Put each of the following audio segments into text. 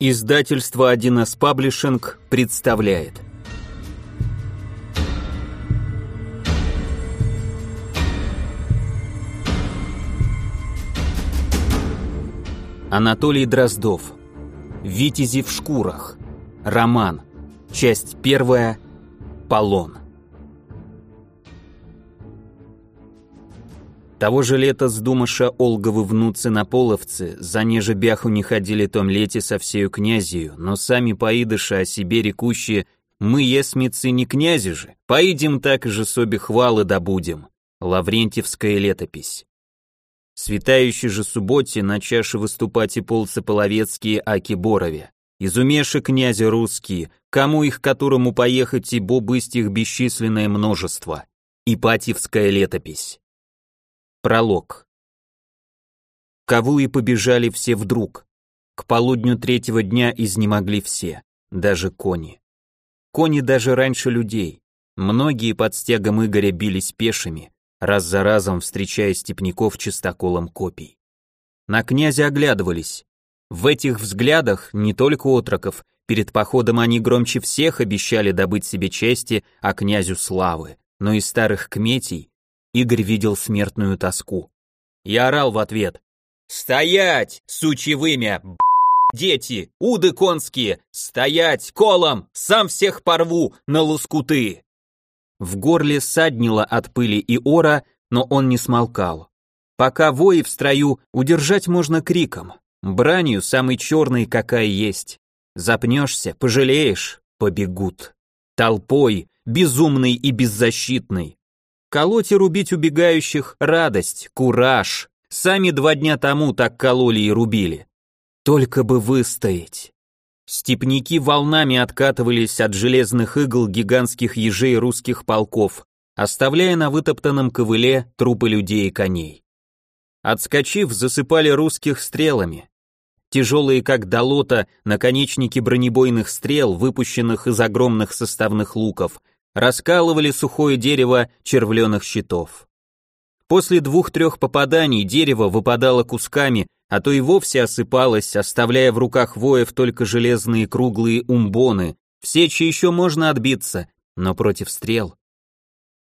Издательство 1С Паблишинг представляет. Анатолий Дроздов. Витязи в шкурах Роман. Часть первая. Полон Того же лета с думаша Олговы внуцы на половцы, за неже бяху не ходили том лете со всею князью, но сами поидыши о себе рекущие «Мы, есмицы, не князи же, поидем так же собе хвалы добудем». Лаврентьевская летопись. Святающей же субботе на чаше выступать и полцы половецкие аки Борове. Изумеши князи русские, кому их которому поехать и бобысть их бесчисленное множество. Ипатьевская летопись. Пролог. Каву и побежали все вдруг. К полудню третьего дня изнемогли все, даже кони. Кони даже раньше людей. Многие под стягом Игоря бились пешими, раз за разом встречая степняков чистоколом копий. На князя оглядывались. В этих взглядах не только отроков, перед походом они громче всех обещали добыть себе чести, а князю славы, но и старых кметей, Игорь видел смертную тоску. Я орал в ответ. «Стоять, сучье вымя, дети, уды конские! Стоять, колом! Сам всех порву на лоскуты!» В горле саднило от пыли и ора, но он не смолкал. Пока вои в строю, удержать можно криком, бранью самой черной, какая есть. Запнешься, пожалеешь, побегут. Толпой, безумный и беззащитный. Колоть и рубить убегающих – радость, кураж. Сами два дня тому так кололи и рубили. Только бы выстоять. Степники волнами откатывались от железных игл гигантских ежей русских полков, оставляя на вытоптанном ковыле трупы людей и коней. Отскочив, засыпали русских стрелами. Тяжелые как долота, наконечники бронебойных стрел, выпущенных из огромных составных луков, раскалывали сухое дерево червленых щитов. После двух-трех попаданий дерево выпадало кусками, а то и вовсе осыпалось, оставляя в руках воев только железные круглые умбоны. В сече еще можно отбиться, но против стрел.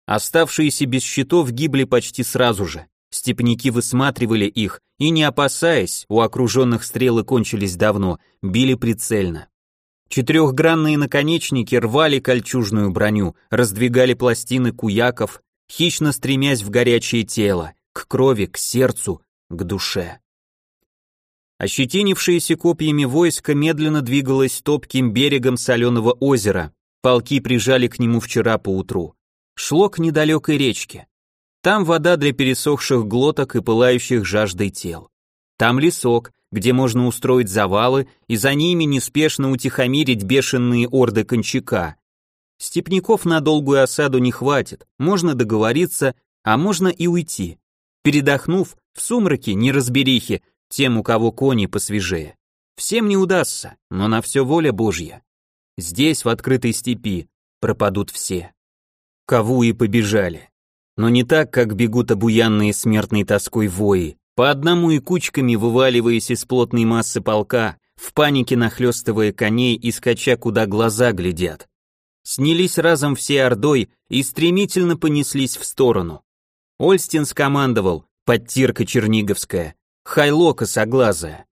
Оставшиеся без щитов гибли почти сразу же. Степники высматривали их и, не опасаясь, у окруженных стрелы кончились давно, били прицельно. Четырехгранные наконечники рвали кольчужную броню, раздвигали пластины куяков, хищно стремясь в горячее тело, к крови, к сердцу, к душе. Ощетинившееся копьями войско медленно двигалось топким берегом соленого озера, полки прижали к нему вчера поутру. Шло к недалекой речке. Там вода для пересохших глоток и пылающих жаждой тел. Там лесок, где можно устроить завалы и за ними неспешно утихомирить бешеные орды кончака. Степняков на долгую осаду не хватит, можно договориться, а можно и уйти. Передохнув, в сумраке, неразберихи, тем, у кого кони посвежее. Всем не удастся, но на все воля Божья. Здесь, в открытой степи, пропадут все. Кову и побежали. Но не так, как бегут обуянные смертной тоской вои, по одному и кучками вываливаясь из плотной массы полка, в панике нахлестывая коней и скача, куда глаза глядят. Снялись разом все ордой и стремительно понеслись в сторону. Ольстин скомандовал, подтирка черниговская, хайло косоглазая.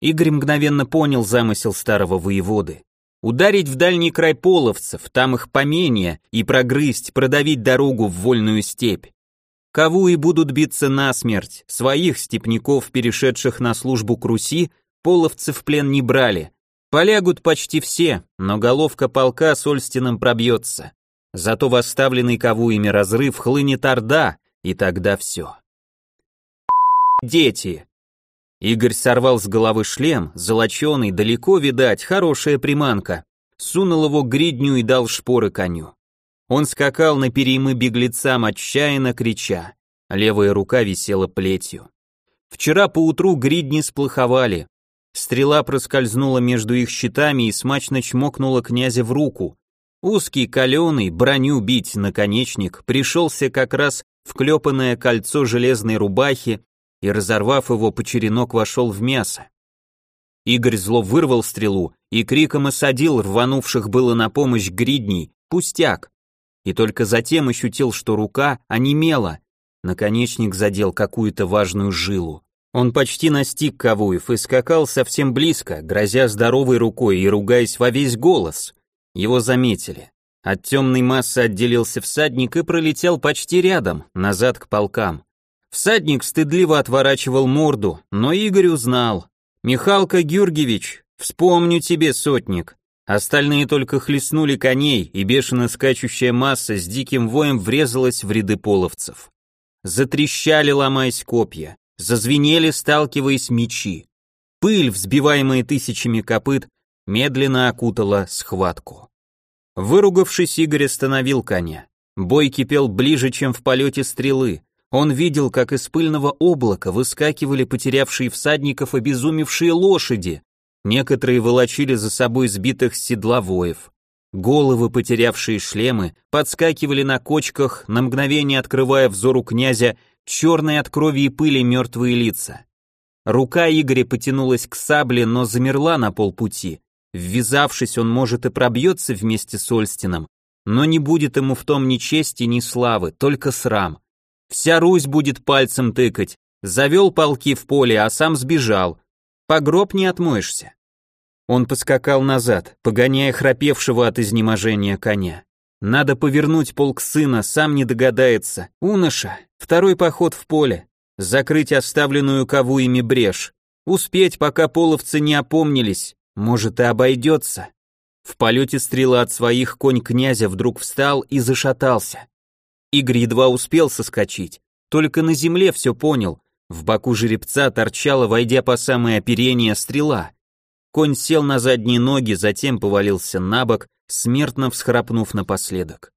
Игорь мгновенно понял замысел старого воеводы. Ударить в дальний край половцев, там их поменья, и прогрызть, продавить дорогу в вольную степь. Каву и будут биться насмерть, своих степняков, перешедших на службу к Руси, половцы в плен не брали. Полягут почти все, но головка полка с Ольстином пробьется. Зато в оставленный Кавуями разрыв хлынет Орда, и тогда все. Дети. Игорь сорвал с головы шлем, золоченый, далеко видать, хорошая приманка. Сунул его к гридню и дал шпоры коню. Он скакал на переймы беглецам, отчаянно крича. Левая рука висела плетью. Вчера поутру гридни сплоховали. Стрела проскользнула между их щитами и смачно чмокнула князя в руку. Узкий, каленый, броню бить наконечник пришелся как раз в клепанное кольцо железной рубахи и, разорвав его, по черенок вошел в мясо. Игорь зло вырвал стрелу и криком осадил рванувших было на помощь гридней, пустяк. И только затем ощутил, что рука онемела, наконечник задел какую-то важную жилу. Он почти настиг Кавуев и скакал совсем близко, грозя здоровой рукой и ругаясь во весь голос. Его заметили. От темной массы отделился всадник и пролетел почти рядом, назад к полкам. Всадник стыдливо отворачивал морду, но Игорь узнал. «Михалка Георгиевич, вспомню тебе, сотник». Остальные только хлестнули коней, и бешено скачущая масса с диким воем врезалась в ряды половцев. Затрещали, ломаясь копья, зазвенели, сталкиваясь мечи. Пыль, взбиваемая тысячами копыт, медленно окутала схватку. Выругавшись, Игорь остановил коня. Бой кипел ближе, чем в полете стрелы. Он видел, как из пыльного облака выскакивали потерявшие всадников обезумевшие лошади. Некоторые волочили за собой сбитых с седла воев. Головы, потерявшие шлемы, подскакивали на кочках, на мгновение открывая взору князя черные от крови и пыли мертвые лица. Рука Игоря потянулась к сабле, но замерла на полпути. Ввязавшись, он, может, и пробьется вместе с Ольстином, но не будет ему в том ни чести, ни славы, только срам. Вся Русь будет пальцем тыкать. Завел полки в поле, а сам сбежал. По гроб не отмоешься. Он поскакал назад, погоняя храпевшего от изнеможения коня. Надо повернуть полк сына, сам не догадается. Уноша, второй поход в поле. Закрыть оставленную ковуями брешь. Успеть, пока половцы не опомнились. Может и обойдется. В полете стрела от своих конь князя вдруг встал и зашатался. Игорь едва успел соскочить, только на земле все понял. В боку жеребца торчала, войдя по самое оперение, стрела. Конь сел на задние ноги, затем повалился на бок, смертно всхрапнув напоследок.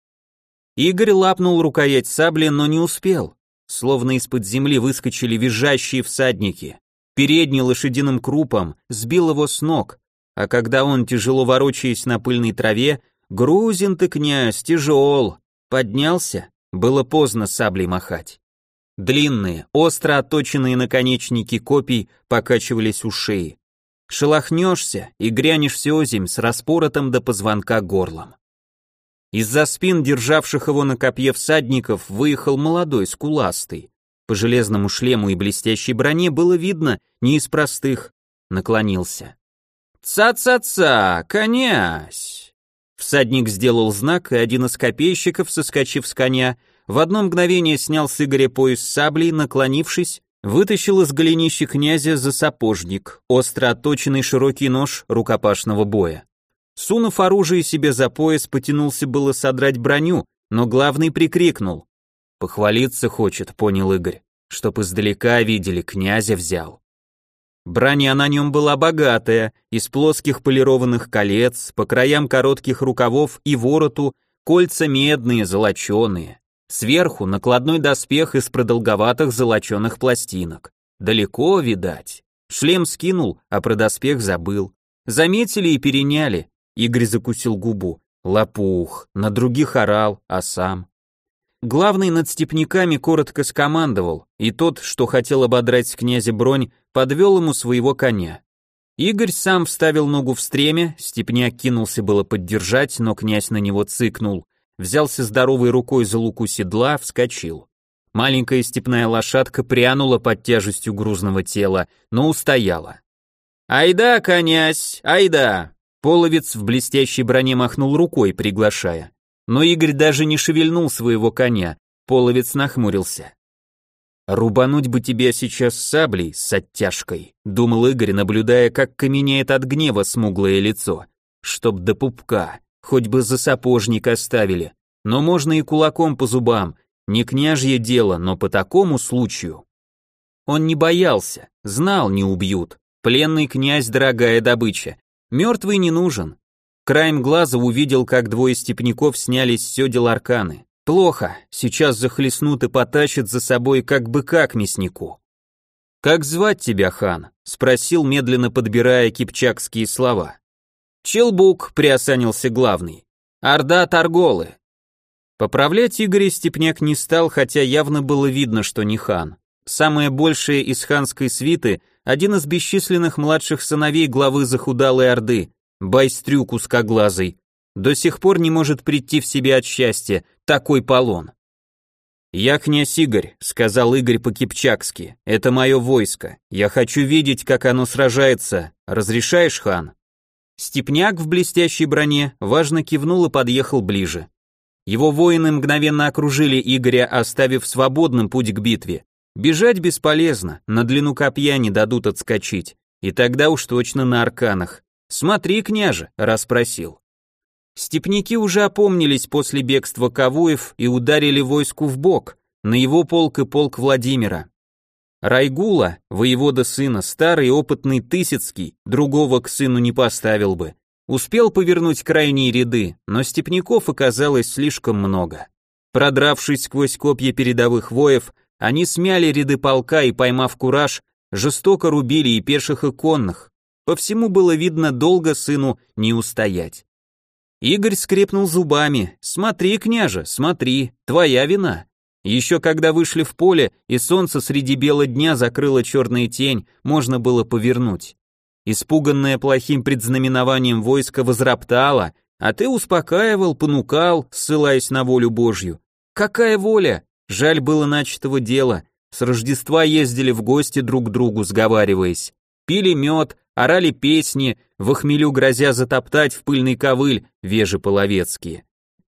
Игорь лапнул рукоять сабли, но не успел. Словно из-под земли выскочили визжащие всадники. Передний лошадиным крупом сбил его с ног, а когда он, тяжело ворочаясь на пыльной траве, «Грузин ты, князь, тяжел!» Поднялся, было поздно саблей махать. Длинные, остро отточенные наконечники копий покачивались у шеи. Шелохнешься и грянешься озимь с распоротым до позвонка горлом. Из-за спин державших его на копье всадников выехал молодой, скуластый. По железному шлему и блестящей броне было видно, не из простых. Наклонился. «Ца-ца-ца, князь!» Всадник сделал знак, и один из копейщиков, соскочив с коня, в одно мгновение снял с Игоря пояс саблей, наклонившись, вытащил из голенища князя за сапожник, остро отточенный широкий нож рукопашного боя. Сунув оружие себе за пояс, потянулся было содрать броню, но главный прикрикнул. «Похвалиться хочет», — понял Игорь, чтоб издалека видели, князя взял. Броня на нем была богатая, из плоских полированных колец, по краям коротких рукавов и вороту, кольца медные, золоченые. Сверху накладной доспех из продолговатых золоченых пластинок. Далеко, видать. Шлем скинул, а про доспех забыл. Заметили и переняли. Игорь закусил губу. Лопух, на других орал, а сам. Главный над степняками коротко скомандовал, и тот, что хотел ободрать с князя бронь, подвел ему своего коня. Игорь сам вставил ногу в стремя, степняк кинулся было поддержать, но князь на него цыкнул, взялся здоровой рукой за луку седла, вскочил. Маленькая степная лошадка прянула под тяжестью грузного тела, но устояла. «Айда, князь, айда!» Половец в блестящей броне махнул рукой, приглашая. Но Игорь даже не шевельнул своего коня, половец нахмурился. «Рубануть бы тебя сейчас саблей с оттяжкой», — думал Игорь, наблюдая, как каменеет от гнева смуглое лицо. «Чтоб до пупка, хоть бы за сапожник оставили, но можно и кулаком по зубам, не княжье дело, но по такому случаю». Он не боялся, знал, не убьют. Пленный князь – дорогая добыча. Мертвый не нужен, Краем глаза увидел, как двое степняков сняли с седел арканы. Плохо, сейчас захлестнут и потащат за собой, как быка к мяснику. «Как звать тебя, хан?» — спросил, медленно подбирая кипчакские слова. «Челбук», — приосанился главный. «Орда Торголы». Поправлять Игоря Степняк не стал, хотя явно было видно, что не хан. самое большее из ханской свиты, один из бесчисленных младших сыновей главы захудалой Орды, Байстрюк узкоглазый, до сих пор не может прийти в себя от счастья, такой полон. «Я князь Игорь», — сказал Игорь по-кипчакски, — «это мое войско, я хочу видеть, как оно сражается, разрешаешь, хан?» Степняк в блестящей броне важно кивнул и подъехал ближе. Его воины мгновенно окружили Игоря, оставив свободным путь к битве. Бежать бесполезно, на длину копья не дадут отскочить, и тогда уж точно на арканах. «Смотри, княже», — расспросил. Степники уже опомнились после бегства Кавуев и ударили войску в бок, на его полк и полк Владимира. Райгула, воевода сына, старый опытный Тысяцкий, другого к сыну не поставил бы. Успел повернуть крайние ряды, но степняков оказалось слишком много. Продравшись сквозь копья передовых воев, они смяли ряды полка и, поймав кураж, жестоко рубили и пеших, и конных. По всему было видно, долго сыну не устоять. Игорь скрипнул зубами. «Смотри, княже, смотри, твоя вина». Еще когда вышли в поле, и солнце среди бела дня закрыло черная тень, можно было повернуть. Испуганное плохим предзнаменованием войско возроптало, а ты успокаивал, понукал, ссылаясь на волю Божью. Какая воля? Жаль было начатого дела. С Рождества ездили в гости друг к другу, сговариваясь. Пили мед, орали песни, в охмелю грозя затоптать в пыльный ковыль вежи половецкие.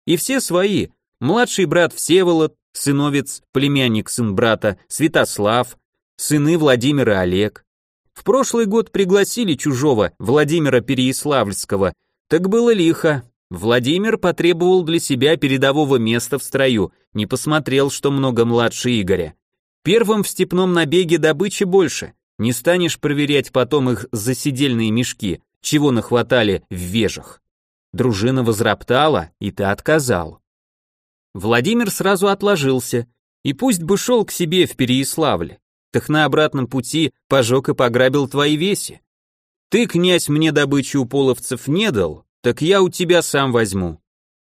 И все свои, младший брат Всеволод, сыновец, племянник сын брата, Святослав, сыны Владимир и Олег. В прошлый год пригласили чужого, Владимира Переяславльского, так было лихо. Владимир потребовал для себя передового места в строю, не посмотрел, что много младше Игоря. Первым в степном набеге добычи больше, не станешь проверять потом их засидельные мешки, чего нахватали в вежах. Дружина возроптала, и ты отказал. Владимир сразу отложился, и пусть бы шел к себе в Переяславль, так на обратном пути пожег и пограбил твои веси. Ты, князь, мне добычу у половцев не дал, так я у тебя сам возьму.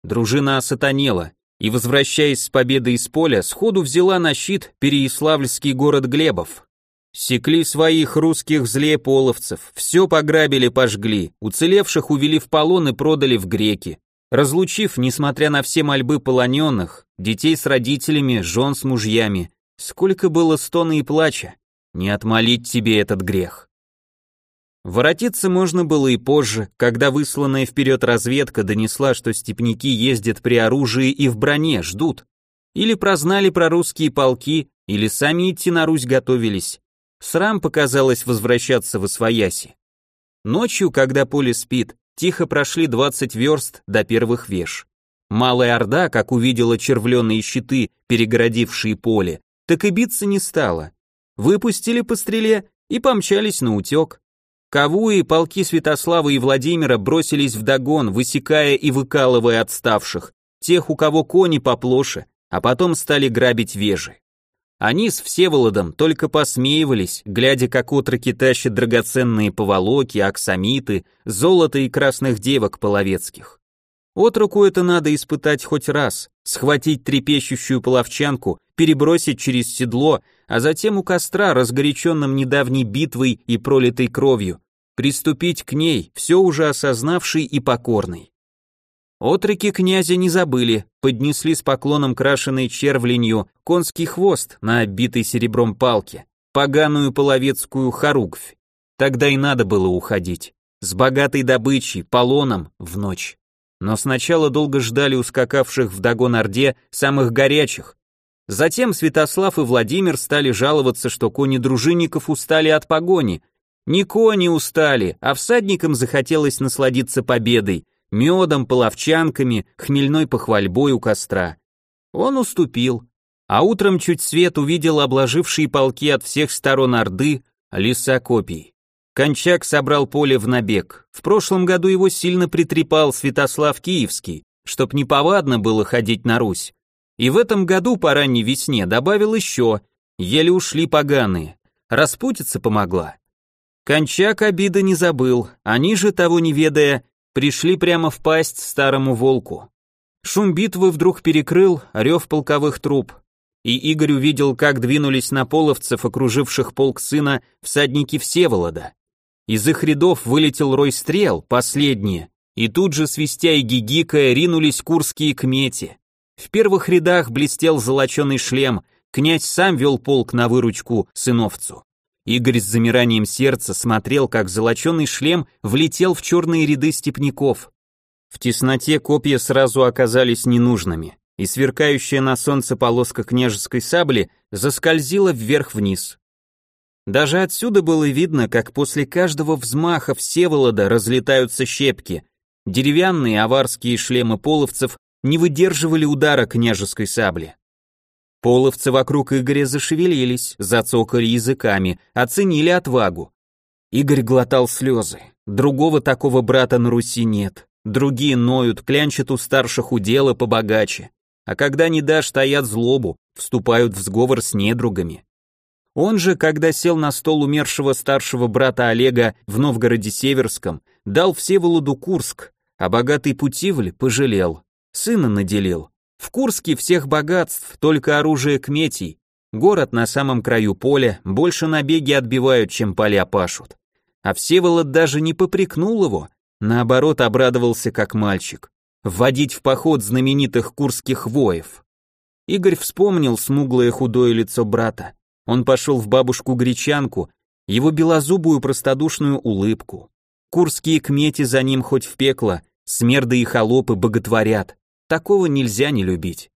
Дружина осатанела, и, возвращаясь с победы из поля, сходу взяла на щит Переяславльский город Глебов. Секли своих русских зле половцев, все пограбили, пожгли, уцелевших увели в полон и продали в греки. Разлучив, несмотря на все мольбы полоненных, детей с родителями, жен с мужьями, сколько было стона и плача, не отмолить тебе этот грех. Воротиться можно было и позже, когда высланная вперед разведка донесла, что степняки ездят при оружии и в броне, ждут. Или прознали про русские полки, или сами идти на Русь готовились. Срам показалось возвращаться в Освояси. Ночью, когда поле спит, тихо прошли 20 верст до первых веш. Малая Орда, как увидела червленые щиты, перегородившие поле, так и биться не стала. Выпустили по стреле и помчались на утек. Кавуи, полки Святослава и Владимира бросились в догон, высекая и выкалывая отставших, тех, у кого кони поплоше, а потом стали грабить вежи. Они с Всеволодом только посмеивались, глядя, как отроки тащат драгоценные поволоки, аксамиты, золото и красных девок половецких. Отроку это надо испытать хоть раз, схватить трепещущую половчанку, перебросить через седло, а затем у костра, разгоряченным недавней битвой и пролитой кровью, приступить к ней, все уже осознавший и покорный. Отроки князя не забыли, поднесли с поклоном крашеной червленью конский хвост на оббитой серебром палке, поганую половецкую хоругвь. Тогда и надо было уходить. С богатой добычей, полоном, в ночь. Но сначала долго ждали ускакавших в догон Орде самых горячих. Затем Святослав и Владимир стали жаловаться, что кони дружинников устали от погони. Не кони устали, а всадникам захотелось насладиться победой, медом, половчанками, хмельной похвальбой у костра. Он уступил, а утром чуть свет увидел обложившие полки от всех сторон Орды леса копий. Кончак собрал поле в набег. В прошлом году его сильно притрепал Святослав Киевский, чтоб неповадно было ходить на Русь. И в этом году по ранней весне добавил еще, еле ушли поганые. Распутиться помогла. Кончак обида не забыл, они же, того не ведая, пришли прямо в пасть старому волку. Шум битвы вдруг перекрыл рев полковых труп. и Игорь увидел, как двинулись на половцев, окруживших полк сына, всадники Всеволода. Из их рядов вылетел рой стрел, последние, и тут же, свистя и гигикая, ринулись курские к мете. В первых рядах блестел золоченый шлем, князь сам вел полк на выручку сыновцу. Игорь с замиранием сердца смотрел, как золоченый шлем влетел в черные ряды степняков. В тесноте копья сразу оказались ненужными, и сверкающая на солнце полоска княжеской сабли заскользила вверх-вниз. Даже отсюда было видно, как после каждого взмаха Всеволода разлетаются щепки. Деревянные аварские шлемы половцев не выдерживали удара княжеской сабли. Половцы вокруг Игоря зашевелились, зацокали языками, оценили отвагу. Игорь глотал слезы. Другого такого брата на Руси нет. Другие ноют, клянчат у старших удела побогаче. А когда не дашь, таят злобу, вступают в сговор с недругами. Он же, когда сел на стол умершего старшего брата Олега в Новгороде Северском, дал Всеволоду Курск, а богатый Путивль пожалел, сына наделил. В Курске всех богатств, только оружие кметей. Город на самом краю поля, больше набеги отбивают, чем поля пашут. А Всеволод даже не попрекнул его, наоборот обрадовался как мальчик. Вводить в поход знаменитых курских воев. Игорь вспомнил смуглое худое лицо брата. Он пошел в бабушку-гречанку, его белозубую простодушную улыбку. Курские кмети за ним хоть в пекло, смерды и холопы боготворят. Такого нельзя не любить.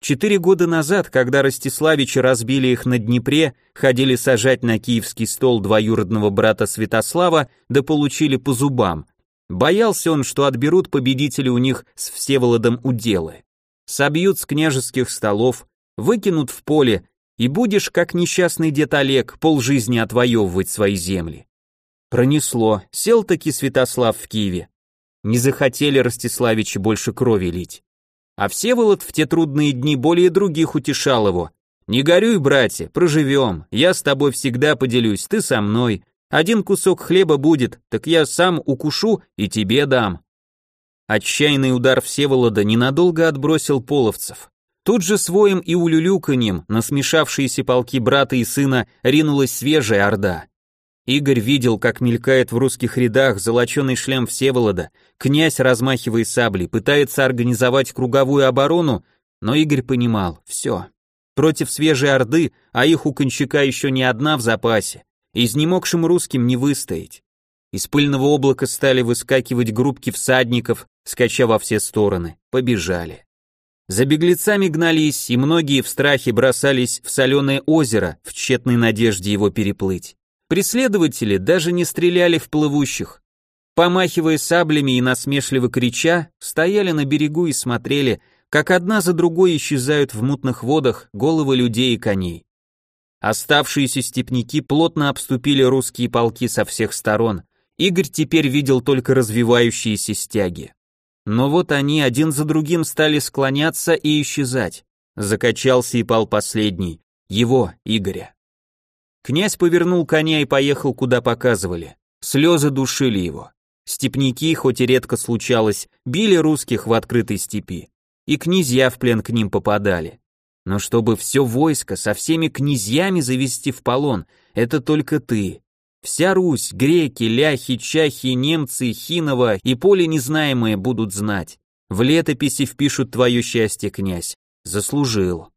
Четыре года назад, когда Ростиславичи разбили их на Днепре, ходили сажать на киевский стол двоюродного брата Святослава, да получили по зубам. Боялся он, что отберут победители у них с Всеволодом уделы. Собьют с княжеских столов, выкинут в поле, и будешь, как несчастный дед Олег, полжизни отвоевывать свои земли. Пронесло, сел-таки Святослав в Киеве. Не захотели Ростиславичи больше крови лить. А Всеволод в те трудные дни более других утешал его. «Не горюй, братья, проживем, я с тобой всегда поделюсь, ты со мной. Один кусок хлеба будет, так я сам укушу и тебе дам». Отчаянный удар Всеволода ненадолго отбросил половцев. Тут же своим и улюлюканьем на смешавшиеся полки брата и сына ринулась свежая орда. Игорь видел, как мелькает в русских рядах золоченый шлем Всеволода, князь, размахивая саблей, пытается организовать круговую оборону, но Игорь понимал, все. Против свежей орды, а их у Кончака еще не одна в запасе, изнемогшим русским не выстоять. Из пыльного облака стали выскакивать группки всадников, скача во все стороны, побежали. За беглецами гнались, и многие в страхе бросались в соленое озеро в тщетной надежде его переплыть. Преследователи даже не стреляли в плывущих. Помахивая саблями и насмешливо крича, стояли на берегу и смотрели, как одна за другой исчезают в мутных водах головы людей и коней. Оставшиеся степняки плотно обступили русские полки со всех сторон. Игорь теперь видел только развивающиеся стяги. Но вот они один за другим стали склоняться и исчезать. Закачался и пал последний, его, Игоря. Князь повернул коня и поехал, куда показывали. Слезы душили его. Степники, хоть и редко случалось, били русских в открытой степи. И князья в плен к ним попадали. Но чтобы все войско со всеми князьями завести в полон, это только ты. Вся Русь, греки, ляхи, чахи, немцы, хинова и поле незнаемое будут знать. В летописи впишут твое счастье, князь. Заслужил.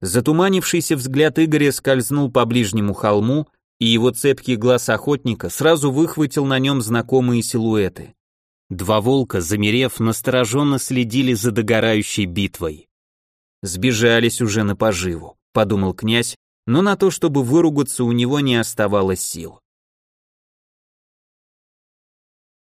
Затуманившийся взгляд Игоря скользнул по ближнему холму, и его цепкий глаз охотника сразу выхватил на нем знакомые силуэты. Два волка, замерев, настороженно следили за догорающей битвой. «Сбежались уже на поживу», — подумал князь, но на то, чтобы выругаться, у него не оставалось сил.